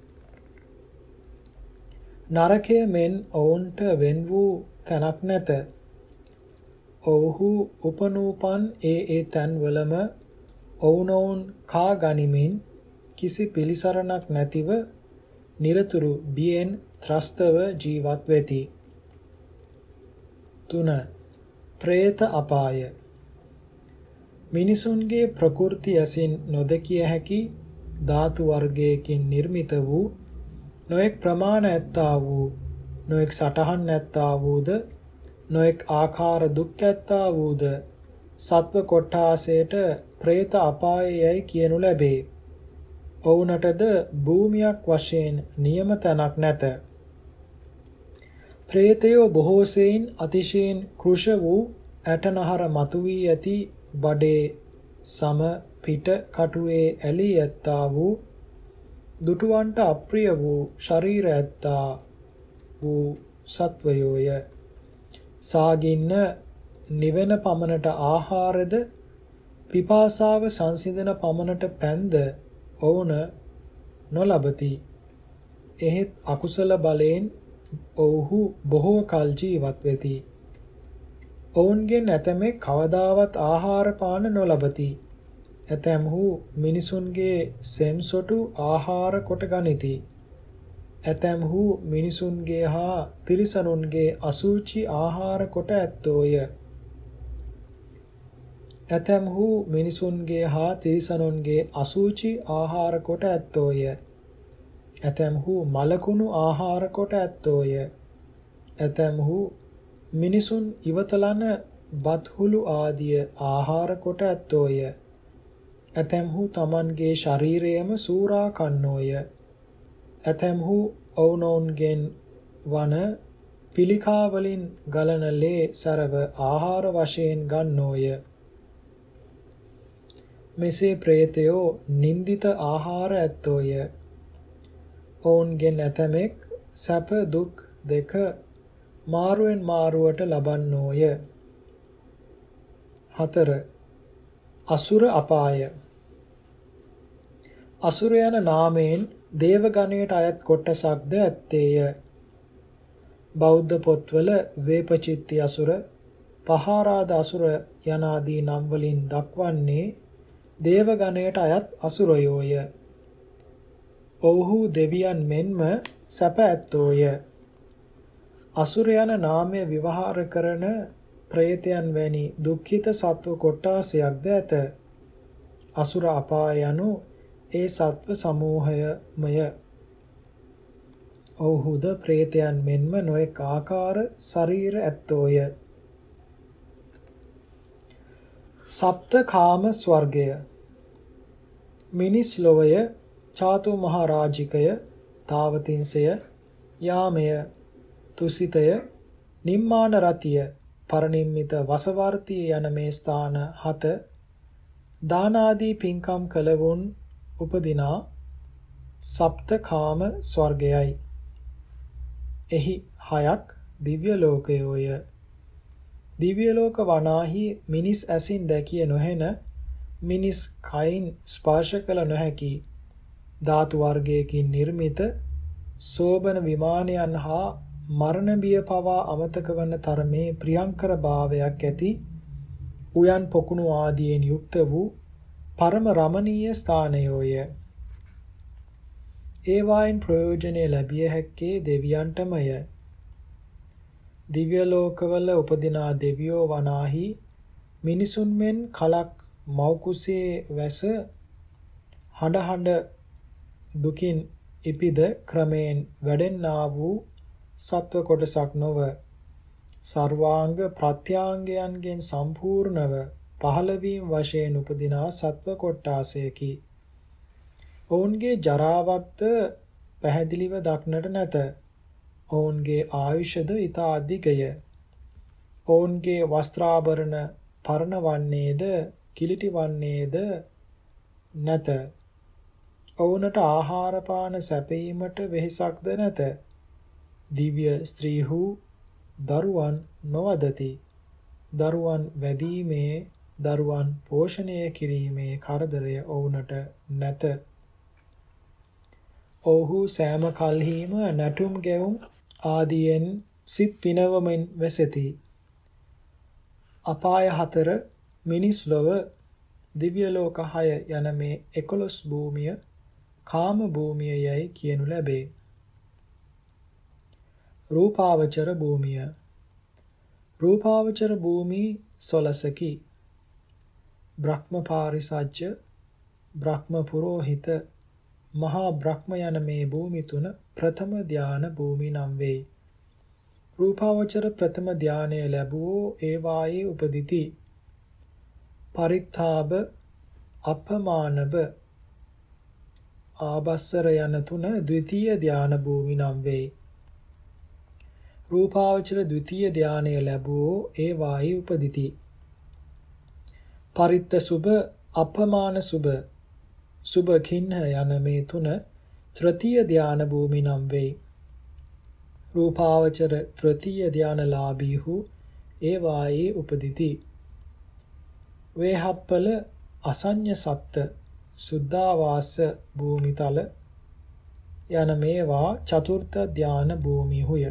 නරකය මෙන් ඔවුන්ට වෙන් වූ තැනක් නැත. ඔවුහු උපනූපන් ඒ ඒ තැන්වලම ඔවුනොවුන් කා ගනිමින් කිසි පිළිසරණක් නැතිව নিরතුරු බියෙන් ත්‍රස්තව ජීවත් වෙති. 3. പ്രേත අපාය මිනිසුන්ගේ ප්‍රකෘති ඇසින් නොදකිය හැකි ධාතු වර්ගයකින් නිර්මිත වූ නොඑක් ප්‍රමාණ ඇත්තා වූ නොඑක් සටහන් ඇත්තා වූද නොඑක් ආකාර දුක් ඇත්තා වූද සත්ව කොට්ටාසයට പ്രേත අපායයයි කියනු ලැබේ. ඔවුනටද භූමියක් වශයෙන් නියම තැනක් නැත. പ്രേතයෝ බොහෝසෙයින් අතිශයින් කෘෂ වූ ඇටනහර මතුවී ඇති බඩේ සම පිට කටුවේ ඇලී ඇත්තා වූ දුටුවන්ට අප්‍රිය වූ ශරීර ඇත්තා වූ සත්වයෝය. සාගින්න නිවෙන පමණට ආහාරද පිපාසාව සංසිඳන පමණට පැන්ද ඔවුන නොලබති. එහෙත් අකුසල බලයෙන් ඔවුහු බොහෝ කල් ජීවත් වෙති. ඔවුන්ගෙන් ඇතමෙක් කවදාවත් ආහාර පාන නොලබති. ඇතැම්හු මිනිසුන්ගේ සෙම්සොටු ආහාර කොට ගනිති. ඇතැම්හු මිනිසුන්ගේ හා තිරිසනුන්ගේ අසූචි ආහාර කොට ඇත්තෝය. ඇතැම්හු මිනිසුන්ගේ හා තිරිසනුන්ගේ අසූචි ආහාර කොට ඇත්තෝය. ඇතැම්හු මලකුණු ආහාර කොට ඇත්තෝය. ඇතැම්හු මිනිසුන් ඉවතලන බත්හුළු ආදිය ආහාර කොට ඇත්තෝය. ඇතැම්හු තමන්ගේ ශරීරයම සූරා කන්නෝය. ඇතැම්හු ඔවුනොවුන්ගෙන් වන පිළිකා වලින් ගලන ලේ සරව ආහාර වශයෙන් ගන්නෝය. මෙසේ പ്രേතයෝ නින්දිත ආහාර ඇත්තෝය. ඔවුන්ගෙන් ඇතමෙක් සැප දුක් දෙක මාරුවෙන් මාරුවට ලබන්නෝය. 4. අසුර අපාය අසුර යන නාමයෙන් දේව ගණයට අයත් කොටසක්ද ඇත්තේය. බෞද්ධ පොත්වල වේපචිත්ති අසුර, පහාරාද අසුර යනාදී නම් වලින් දක්වන්නේ දේව ගණයට අයත් අසුරයෝය. ඔව්හු දෙවියන් මෙන්ම සැප ඇත්තෝය. අසුර යන නාමය විවහාර කරන ප්‍රේතයන් වැනි දුක්ඛිත සත්ව කොටාසයක්ද ඇත. අසුර අපාය යනු ඒ සත්ව සමූහයමය. ඔව්හුද പ്രേතයන් මෙන්ම නොඑක ආකාර ශරීර ඇත්තෝය. සප්ත කාම ස්වර්ගය මිනිස් ලොවය චාතු මහරජිකය තාවතින්සය යාමය තුසිතය නිම්මාන රතිය පරිනිම්මිත වසවර්තිය යන මේ ස්ථාන හත දානාදී පින්කම් කළවුන් උපදිනා සප්තකාම ස්වර්ගයයි. එහි හයක් දිව්‍ය ලෝකයෝය. දිව්‍ය ලෝක වනාහි මිනිස් ඇසින් දැකිය නොහෙන මිනිස් කයින් ස්පර්ශ කළ නොහැකි ධාතු වර්ගයකින් නිර්මිත සෝබන විමානයන් හා මරණ බිය පවා අමතක වන තරමේ ප්‍රියංකර භාවයක් ඇති උයන් පොකුණු ආදියෙන් යුක්ත වූ පරම රමණීය ස්ථානයෝය. ඒවායින් ප්‍රයෝජනය ලැබිය හැක්කේ දෙවියන්ටමය. දිව්‍ය ලෝකවල උපදිනා දෙවියෝ වනාහි මිනිසුන් මෙන් කලක් මෞකුසේ වැස හඬ හඬ දුකින් ඉපිද ක්‍රමයෙන් වැඩෙන්නා වූ සත්ව කොටසක් නොව සර්වාංග ප්‍රත්‍යාංගයන්ගෙන් සම්පූර්ණව පහළවීම වශයෙන් උපදිනා සත්ව කොට්ටාසයකි. ඔවුන්ගේ ජරාවත්ත පැහැදිලිව දක්නට නැත. ඔවුන්ගේ ආයුෂද ඊතා අධිකය. ඔවුන්ගේ වස්ත්‍රාභරණ පරණ වන්නේද කිලිටි වන්නේද නැත. ඔවුන්ට ආහාර පාන සැපීමට වෙහෙසක්ද නැත. දිව්‍ය ස්ත්‍රීහු දරුවන් නොවදති. දරුවන් වැදීමේ දරුවන් පෝෂණය කිරීමේ කරදරය ඔවුන්ට නැත. ඔව්හු සෑම කල්හිම නැටුම් ගැවුම් ආදියෙන් සිත් පිනවමින් වෙසෙති. අපාය හතර මිනිස් ලොව දිව්‍ය ලෝක 6 යන මේ 11 භූමිය කාම භූමිය යයි කියනු ලැබේ. රූපාවචර භූමිය රූපාවචර භූමි 16කි. බ්‍රහ්ම පාරිසජ්‍ය බ්‍රහ්ම පුරෝහිත මහා බ්‍රහ්ම යන මේ භූමි තුන ප්‍රථම ධාන භූමි නම් වේ. රූපාවචර ප්‍රථම ධානය ලැබුවෝ ඒ වායේ උපදිති. පරිත්තාබ අපමානබ ආබස්සර යන තුන ද්විතීය ධාන භූමි නම් වේ. රූපාවචර ද්විතීය ධානය ලැබුවෝ ඒ වායේ උපදිති. පරිත්ත සුභ අපමාන සුභ සුභ කින්හ යන මේ තුන තෘතීය ධාන භූමි නම් වෙයි. රූපාවචර තෘතීය ධානලාභීහු ඒ වායේ උපදිති. වේහප්පල අසඤ්ඤ සත්ත සුද්ධාවාස භූමිතල යන මේවා චතුර්ථ ධාන භූමිහුය.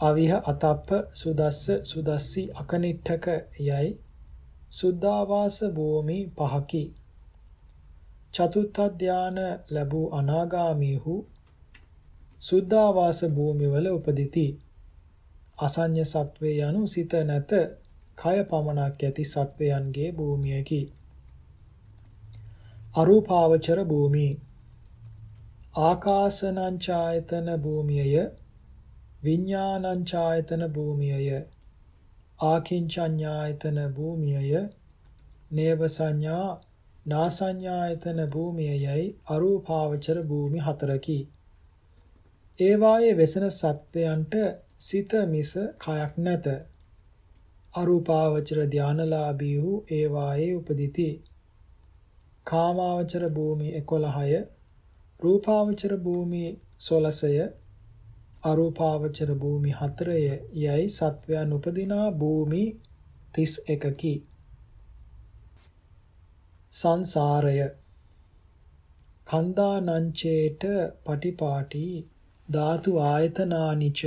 අවිහ අතප්ප සුදස්ස සුදස්සි අකනිට්ඨක යයි සුද්ධාවාස භූමි පහකි. චතුත්ථ ධාන ලැබූ අනාගාමීහු සුද්ධාවාස භූමිවල උපදිති. අසඤ්ඤ සත්වේ යනු සිත නැත කය පමණක් ඇති සත්වයන්ගේ භූමියකි. අරූපාවචර භූමි ආකාසනංචායතන භූමියය විඥානංචායතන භූමියය ආකින්චඤ්ඤායතන භූමියය නේව සංඥා නාසඤ්ඤායතන භූමියයි අරූපාවචර භූමි හතරකි. ඒවායේ වෙසෙන සත්වයන්ට සිත මිස කයක් නැත. අරූපාවචර ධානලාභී වූ ඒවායේ උපදිති. කාමාවචර භූමි 11ය, රූපාවචර භූමි 16ය, අරූපාවචර භූමි 4ය යයි සත්වයන් උපදිනා භූමි 31කි. සංසාරය. කන්දානංචේට පටිපාටි ධාතු ආයතනානිච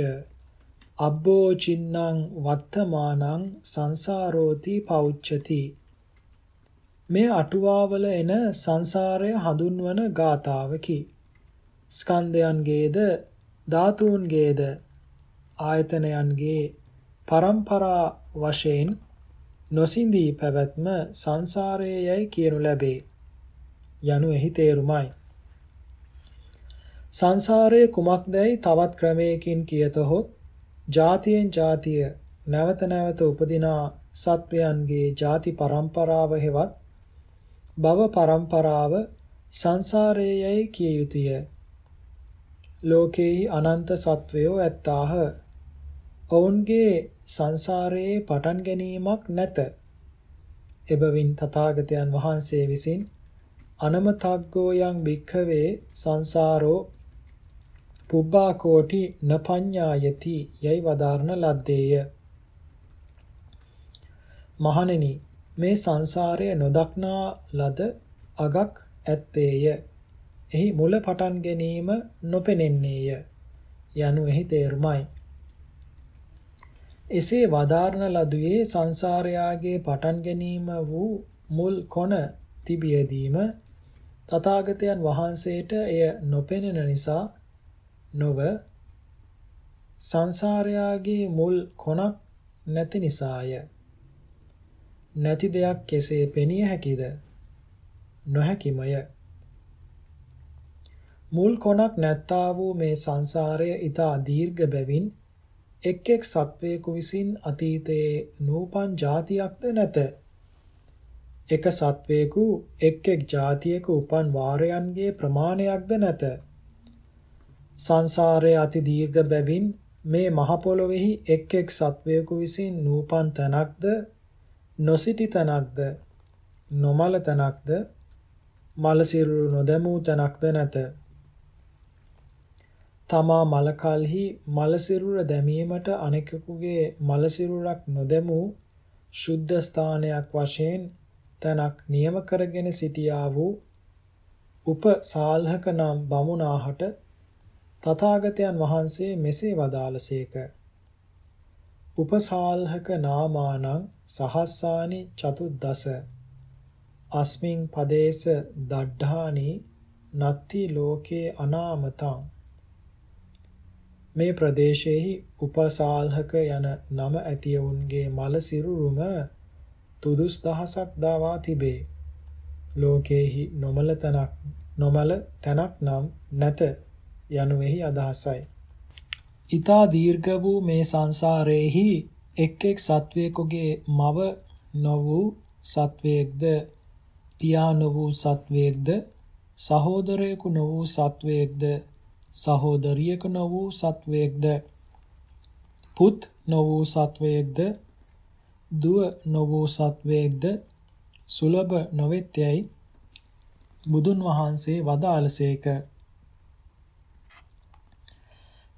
අබ්බෝචින්නං වත්තමානං සංසාරෝති පෞච්චති මේ අටුවාවල එන සංසාරය හඳුන්වන ගාතාවකි ස්කන්ධයන්ගේද ධාතුන්ගේද ආයතනයන්ගේ පරම්පරා වශයෙන් නොසිඳී පැවැත්ම සංසාරයේයයි කියනු ලැබේ යනු එහි තේරුමයි සංසාරයේ කුමක්දයි තවත් ක්‍රමයකින් කියතොත් ජාතියෙන් ජාතිය නැවත නැවත උපදිනා සත්වයන්ගේ ಜಾති පරම්පරාව හෙවත් භව පරම්පරාව සංසාරයේයි කිය යුතුය. ලෝකේහි අනන්ත සත්වයෝ ඇත්තාහ. ඔවුන්ගේ සංසාරයේ පටන් ගැනීමක් නැත. එබවින් තථාගතයන් වහන්සේ විසින් අනමතග්ගෝ යං භික්ඛවේ සංසාරෝ පුබ්බා කෝටි නපඤ්ඤායති යයි වදාරන ලද්දේය. මහණෙනි මේ සංසාරය නොදක්නා ලද අගක් ඇත්තේය. එහි මුල පටන් ගැනීම නොපෙනෙන්නේය. යනු එහි තේරුමයි. එසේ වදාරන ලදුවේ සංසාරයාගේ පටන් ගැනීම වූ මුල් කොන තිබියදීම තථාගතයන් වහන්සේට එය නොපෙනෙන නිසා නොව සංසාරයාගේ මුල් කොනක් නැති නිසාය. නැති දෙයක් කෙසේ පෙනිය හැකිද? නොහැකිමය. මුල් කොනක් නැත්තා වූ මේ සංසාරය ඊතා දීර්ඝ බැවින් එක් එක් සත්වයෙකු විසින් අතීතයේ නූපන් જાතියක්ද නැත. එක සත්වයෙකු එක් එක් જાතියක උපන් වාරයන්ගේ ප්‍රමාණයක්ද නැත. සංසාරයේ අති දීර්ඝ බැවින් මේ මහ පොළොවේහි එක් එක් සත්වයෙකු විසින් නූපන් තනක්ද නොසිටි තනක්ද නොමල තනක්ද මල සිරුරු නොදැමූ තනක්ද නැත තමා මල කල්හි මල සිරුර දැමීමට අනෙකෙකුගේ මල සිරුරක් නොදැමූ ශුද්ධ ස්ථානයක් වශයෙන් තනක් නියම කරගෙන සිටියා වූ උපසාල්හක නම් බමුණාහට තථාගතයන් වහන්සේ මෙසේ වදාළසේක. උපසාල්හක නාමානං සහස්සානි චතුද්දස අස්මින් පදේශ දඩ්ඩානි නත්ති ලෝකේ අනාමතං මේ ප්‍රදේශයේහි උපසාල්හක යන නම ඇතිවුන්ගේ මල සිරුරුම තුදුස් දහසක් දාවා තිබේ ලෝකේහි නොමල තනක් නොමල තනක් නම් නැත යනුවෙහි අදහසයි. ඊතා දීර්ඝ වූ මේ සංසාරයේහි එක් එක් සත්වයකගේ මව නො වූ සත්වයේක්ද පියා නො වූ සත්වයේක්ද සහෝදරයෙකු නො වූ සත්වයේක්ද සහෝදරියක නො වූ සත්වයේක්ද? පුත් නො වූ සත්වයේක්ද? දුව නො වූ සත්වයේක්ද? සුලභ නොවෙත්යයි බුදුන් වහන්සේ වදාළසේක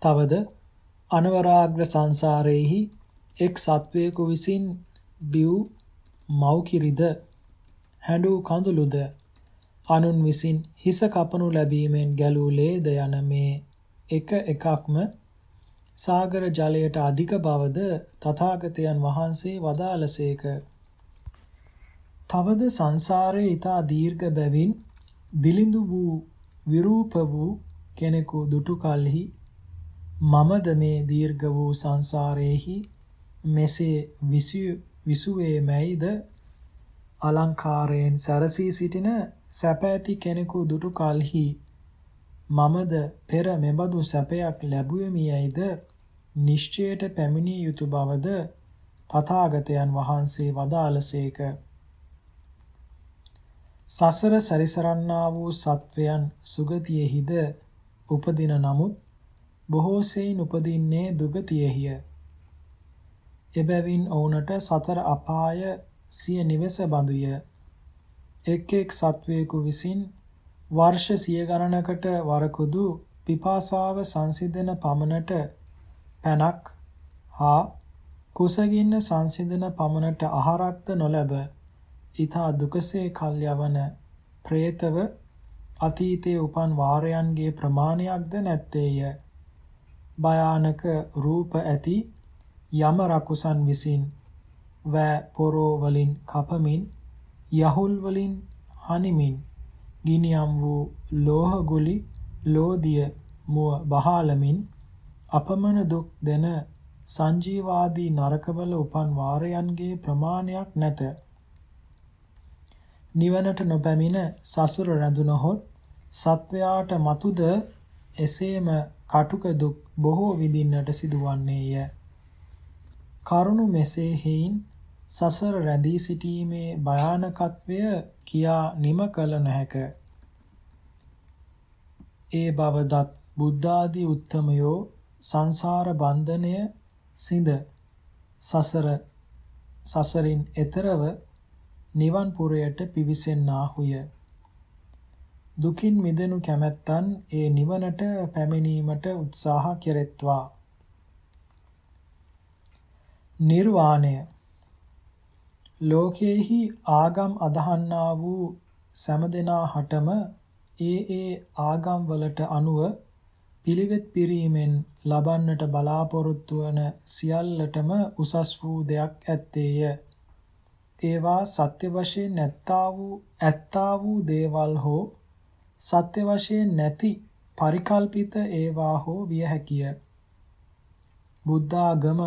තවද අනවරාග්‍ර සංසාරයේහි එක් සත්වයෙකු විසින් බිව් මව්කිරිද? හැඬු කඳුළුද? අනුන් විසින් හිස කපනු ලැබීමෙන් ගැලූ ලේද යන මේ එක එකක්ම සාගර ජලයට අධික බවද තථාගතයන් වහන්සේ වදාළසේක. තවද සංසාරයේ ඊතා දීර්ඝ බැවින් දිලිඳු වූ විරූප වූ කෙනෙකු දුටු කලෙහි මමද මේ දීර්ඝ වූ සංසාරයේහි මෙසේ විසුවේ මැයිද අලංකාරයෙන් සැරසී සිටින සැප ඇති කෙනෙකු දුටු කලෙහි මමද පෙර මෙබඳු සැපයක් ලැබුවෙමි යයිද නිශ්චයට පැමිණිය යුතු බවද තථාගතයන් වහන්සේ වදාළසේක සසර සැරිසරන්නා වූ සත්වයන් සුගතියෙහිද උපදින නමුත් බොහෝ සෙයින් උපදින්නේ දුගතියෙහිය. එබැවින් ඔවුනට සතර අපාය සිය නිවස බඳුය. එක් එක් සත්වයෙකු විසින් වර්ෂ සිය ගණනකට වරකුදු පිපාසාව සංසිඳන පමණට පැනක් හා කුසගින්න සංසිඳන පමණට ආහාරක්ද නොලැබ ඊතා දුකසේ කල් යවන പ്രേතව අතීතයේ උපන් වාරයන්ගේ ප්‍රමාණයක්ද නැත්තේය. භයානක රූප ඇති යම රකුසන් විසින් වෑ පොරෝ වලින් කපමින් යහුල් වලින් හනිමින් ගිනියම් වූ ලෝහ ගුලි ලෝදිය මුව බහාලමින් අපමණ දුක් දෙන සංජීවාදී නරකවල උපන් වාරයන්ගේ ප්‍රමාණයක් නැත. නිවනට නොපැමිණ සසුර රැඳුනහොත් සත්වයාට මතුද එසේම කටුක දුක් බොහෝ විඳින්නට සිදුවන්නේය. කරුණු මෙසේ හේයින් සසර රැඳී සිටීමේ භයානකත්වය කියා නිම කළ නොහැක. ඒ බවදත් බුද්ධාදී උත්තමයෝ සංසාර බන්ධනය සිඳ සසර සසරින් එතරව නිවන් පුරයට පිවිසෙන්නාහුය. දුකින් මිදෙනු කැමැත්තන් ඒ නිවනට පැමිණීමට උත්සාහ කෙරෙත්වා. නිර්වාණය ලෝකයේහි ආගම් අදහන්නා වූ සෑම හටම ඒ ඒ ආගම් වලට අනුව පිළිවෙත් පිරීමෙන් ලබන්නට බලාපොරොත්තු වන සියල්ලටම උසස් වූ දෙයක් ඇත්තේය. ඒවා සත්‍ය වශයෙන් නැත්තා වූ ඇත්තා වූ දේවල් හෝ සත්‍ය වශයෙන් නැති පරිකල්පිත ඒවා හෝ විය හැකිය. බුද්ධාගම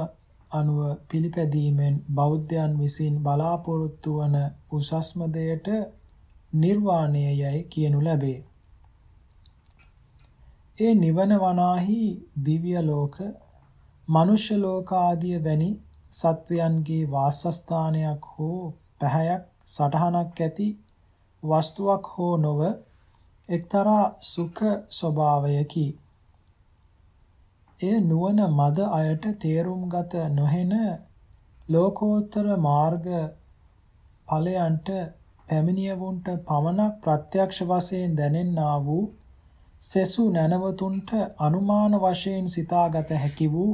අනුව පිළිපැදීමෙන් බෞද්ධයන් විසින් බලාපොරොත්තු වන උසස්ම දෙයට නිර්වාණය යයි කියනු ලැබේ. ඒ නිවන වනාහි දිව්‍ය ලෝක, මනුෂ්‍ය ලෝක ආදිය වැනි සත්වයන්ගේ වාසස්ථානයක් හෝ පැහැයක් සටහනක් ඇති වස්තුවක් හෝ නොව එක්තරා සුඛ ස්වභාවයකි. එය නුවණ මද අයට තේරුම්ගත නොහෙන ලෝකෝත්තර මාර්ග ඵලයන්ට පැමිණියවුන්ට පමණක් ප්‍රත්‍යක්ෂ වශයෙන් දැනෙන්නා වූ සෙසු නැනවතුන්ට අනුමාන වශයෙන් සිතාගත හැකි වූ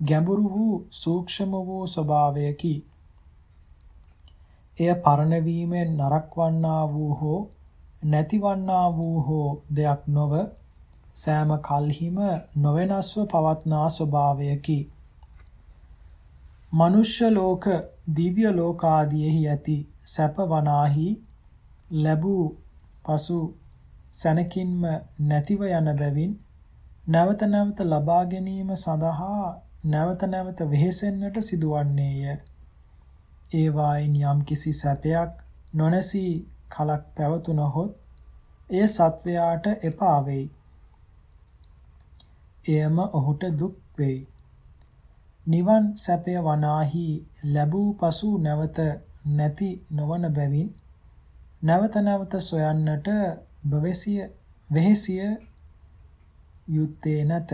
ගැඹුරු වූ සූක්ෂම වූ ස්වභාවයකි. එය පරණ වීමෙන් නරක වන්නා වූ හෝ නැතිවන්නා වූ හෝ දෙයක් නොව සෑම කල්හිම නොවෙනස්ව පවත්නා ස්වභාවයකි. මනුෂ්‍ය ලෝක දිව්‍ය ලෝක ආදීෙහි ඇති සැප වනාහි ලැබූ පසු සැනකින්ම නැතිව යන බැවින් නැවත නැවත ලබා ගැනීම සඳහා නැවත නැවත වෙහෙසෙන්නට සිදුවන්නේය. ඒ වයින් යම් කිසි සැපයක් නොනැසී කලක් පැවතුනහොත් එය සත්වයාට එපා වෙයි. එයම ඔහුට දුක් වෙයි. නිවන් සැපය වනාහි ලැබූ පසු නැවත නැති නොවන බැවින් නැවත නැවත සොයන්නට බවෙසිය වෙහෙසිය යුත්තේ නැත.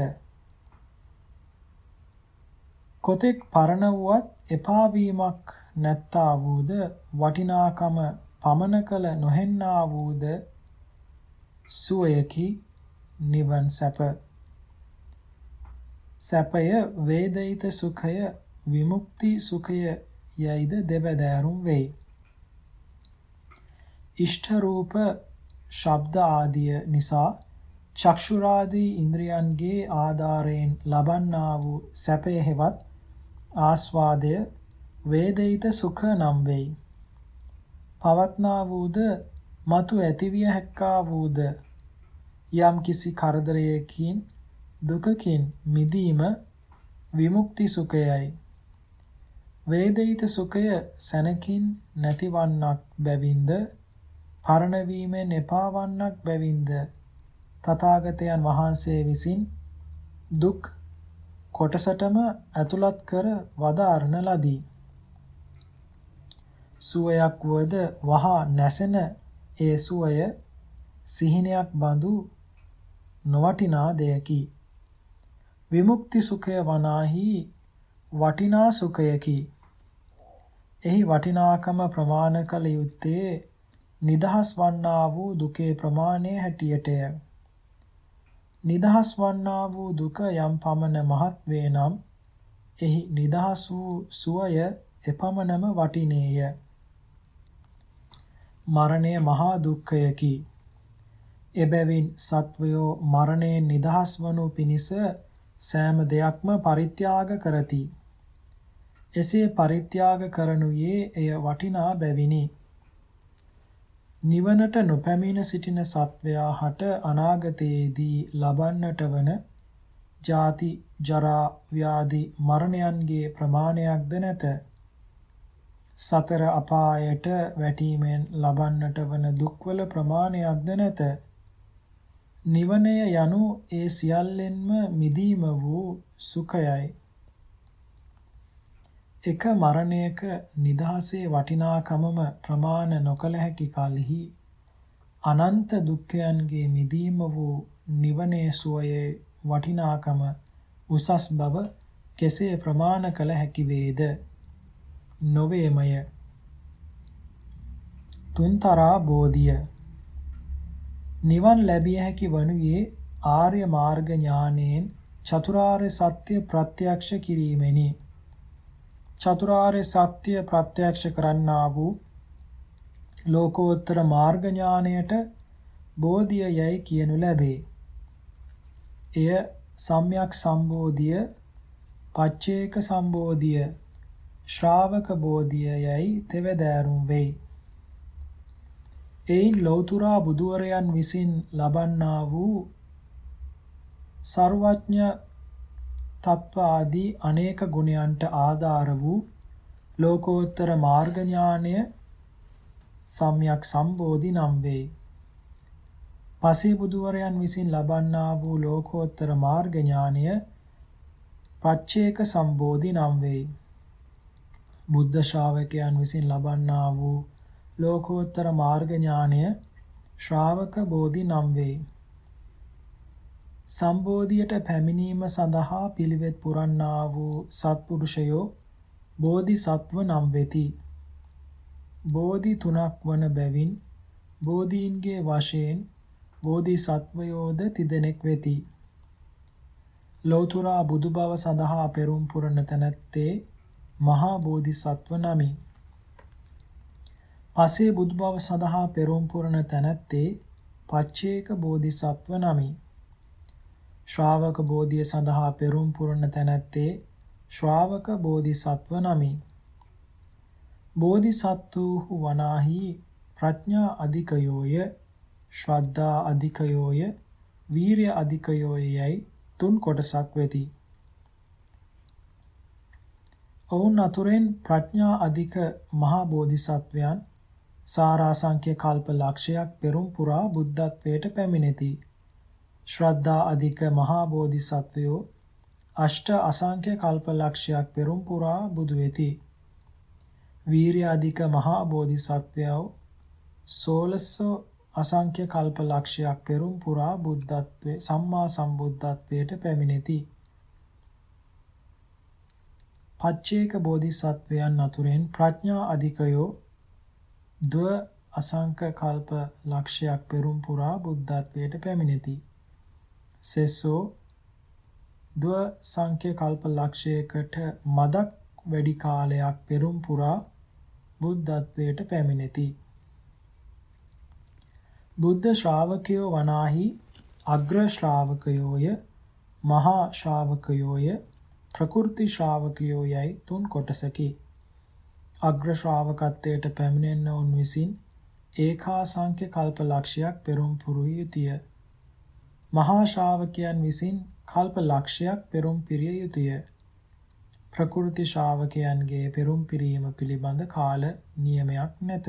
කොතෙක් පරණ වුවත් එපා වීමක් නැත්තා වූද වටිනාකම පමන කල නොහෙන්නා වූද සුවයකි නිවන් සැප සැපය වේදිත සුඛය විමුක්ති සුඛය යයිද දෙබැදෑරුම් වෙයි. ඉෂ්ඨ රූප ශබ්ද ආදිය නිසා චක්ෂුරාදී ඉන්ද්‍රයන්ගේ ආධාරයෙන් ලබන්නා වූ සැපය හෙවත් ආස්වාදය වේදිත සුඛ නම් වෙයි. පවත්නා වූද మతు ඇතිවිය හැක්කා වූද යම් කිසි කරදරයකින් දුකකින් මිදීම විමුක්ති සුඛයයි. වේදිත සුඛය සැනකින් නැතිවන්නක් බැවින්ද පරණ වීමෙන් එපාවන්නක් බැවින්ද තථාගතයන් වහන්සේ විසින් දුක් කොටසටම ඇතුළත් කර වදාරන ලදී. සුවයක් වද වහා නැසෙන ඒ සුවය සිහිනයක් බඳු නොවටිනා දෙයකි. විමුක්ති සුඛය වනාහි වටිනා සුඛයකි. එහි වටිනාකම ප්‍රමාණ කළ යුත්තේ නිදහස් වන්නා වූ දුකේ ප්‍රමාණය හැටියටය. නිදහස් වන්නා වූ දුක යම් පමණ මහත් වේ නම් එහි නිදහස් වූ සුවය එපමණම වටිනේය. මරණය මහා දුක්ඛයකි. එබැවින් සත්වයෝ මරණයෙන් නිදහස් වනු පිණිස සෑම දෙයක්ම පරිත්‍යාග කරති. එසේ පරිත්‍යාග කරනුයේ එය වටිනා බැවිනි. නිවනට නොපැමිණ සිටින සත්වයා හට අනාගතයේදී ලබන්නට වන ජාති ජරා ව්‍යාධි මරණයන්ගේ ප්‍රමාණයක්ද නැත. සතර අපායට වැටීමෙන් ලබන්නට වන දුක්වල ප්‍රමාණයක්ද නැත. නිවනය යනු ඒ සියල්ලෙන්ම මිදීම වූ සුඛයයි. එක මරණයක නිදහසේ වටිනාකමම ප්‍රමාණ නොකළ හැකි කලෙහි අනන්ත දුක්ඛයන්ගේ මිදීම වූ නිවනේ සුවයේ වටිනාකම උසස් බව කෙසේ ප්‍රමාණ කළ හැකි වේද? නොවේමය. තුන්තරා බෝධිය. නිවන් ලැබිය හැකි වනුයේ ආර්ය මාර්ග ඥානයෙන් චතුරාර්ය සත්‍ය ප්‍රත්‍යක්ෂ කිරීමෙනි. චතුරාර්ය සත්‍ය ප්‍රත්‍යක්ෂ කරන්නා වූ ලෝකෝත්තර මාර්ග ඥානයට බෝධිය යයි කියනු ලැබේ. එය සම්්‍යක් සම්බෝධිය, පච්චේක සම්බෝධිය, ශ්‍රාවක බෝධිය යයි තෙවදෑරුම් වෙයි. එයින් ලෞතුරා බුදුවරයන් විසින් ලබන්නා වූ ਸਰවඥ තත්ව ආදී අනේක ගුණයන්ට ආධාර වූ ලෝකෝත්තර මාර්ග ඥානය සම්්‍යක් සම්බෝධි නම් වේ. පසේ බුදුවරයන් විසින් ලබන්නා වූ ලෝකෝත්තර මාර්ග ඥානය පච්චේක සම්බෝධි නම් වේ. බුද්ධ ශ්‍රාවකයන් විසින් ලබන්නා වූ ලෝකෝත්තර මාර්ග ඥානය ශ්‍රාවක බෝධි නම් වේ. සම්බෝධියට පැමිණීම සඳහා පිළිවෙත් පුරන්නා වූ සත්පුරුෂයෝ බෝධිසත්ව නම් වෙති. බෝධි තුනක් වන බැවින් බෝධීන්ගේ වශයෙන් බෝධිසත්වයෝද තිදෙනෙක් වෙති. ලෞතුරා බුදු බව සඳහා පෙරම් පුරන තැනැත්තේ මහා බෝධිසත්ව නමි. පසේ බුදු බව සඳහා පෙරම් පුරන තැනැත්තේ පච්චේක බෝධිසත්ව නමි. ශ්‍රාවක බෝධිය සඳහා පෙරම් පුරන තැනැත්තේ ශ්‍රාවක බෝධිසත්ව නමි. බෝධිසත්තු වනාහි ප්‍රඥා අධිකයෝය ශ්‍රද්ධා අධිකයෝය වීරිය අධිකයෝය යයි තුන් කොටසක් වෙති. ඔවුන් අතුරෙන් ප්‍රඥා අධික මහා බෝධිසත්වයන් සාරාසංඛ්‍ය කල්ප ලක්ෂයක් පෙරම් පුරා බුද්ධත්වයට පැමිණෙති. ශ්‍රද්ධා අධික මහා බෝධිසත්වයෝ අෂ්ට අසංඛ්‍ය කල්ප ලක්ෂයක් පෙරම් පුරා බුදු වෙති. වීරිය අධික මහා බෝධිසත්වයෝ සෝලසෝ අසංඛ්‍ය කල්ප ලක්ෂයක් පෙරම් පුරා බුද්ධත්වයේ සම්මා සම්බුද්ධත්වයට පැමිණෙති. පච්චේක බෝධිසත්වයන් අතුරෙන් ප්‍රඥා අධිකයෝ ද්ව අසංක කල්ප ලක්ෂයක් පෙරම් පුරා බුද්ධත්වයට පැමිණෙති. සෙසෝ ද්ව සංඛ්‍ය කල්ප ලක්ෂයකට මදක් වැඩි කාලයක් පෙරම් පුරා බුද්ධත්වයට පැමිණෙති. බුද්ධ ශ්‍රාවකයෝ වනාහි අග්‍ර ශ්‍රාවකයෝය මහා ශ්‍රාවකයෝය ප්‍රකෘති ශ්‍රාවකයෝ යයි තුන් කොටසකි. අග්‍ර ශ්‍රාවකත්වයට පැමිණෙන්නවුන් විසින් ඒකා සංඛ්‍ය කල්ප ලක්ෂයක් පෙරම් පුරුය යුතුය. මහා ශ්‍රාවකයන් විසින් කල්ප ලක්ෂයක් පෙරම් පිරිය යුතුය. ප්‍රකෘති ශ්‍රාවකයන්ගේ පෙරම් පිරීම පිළිබඳ කාල නියමයක් නැත.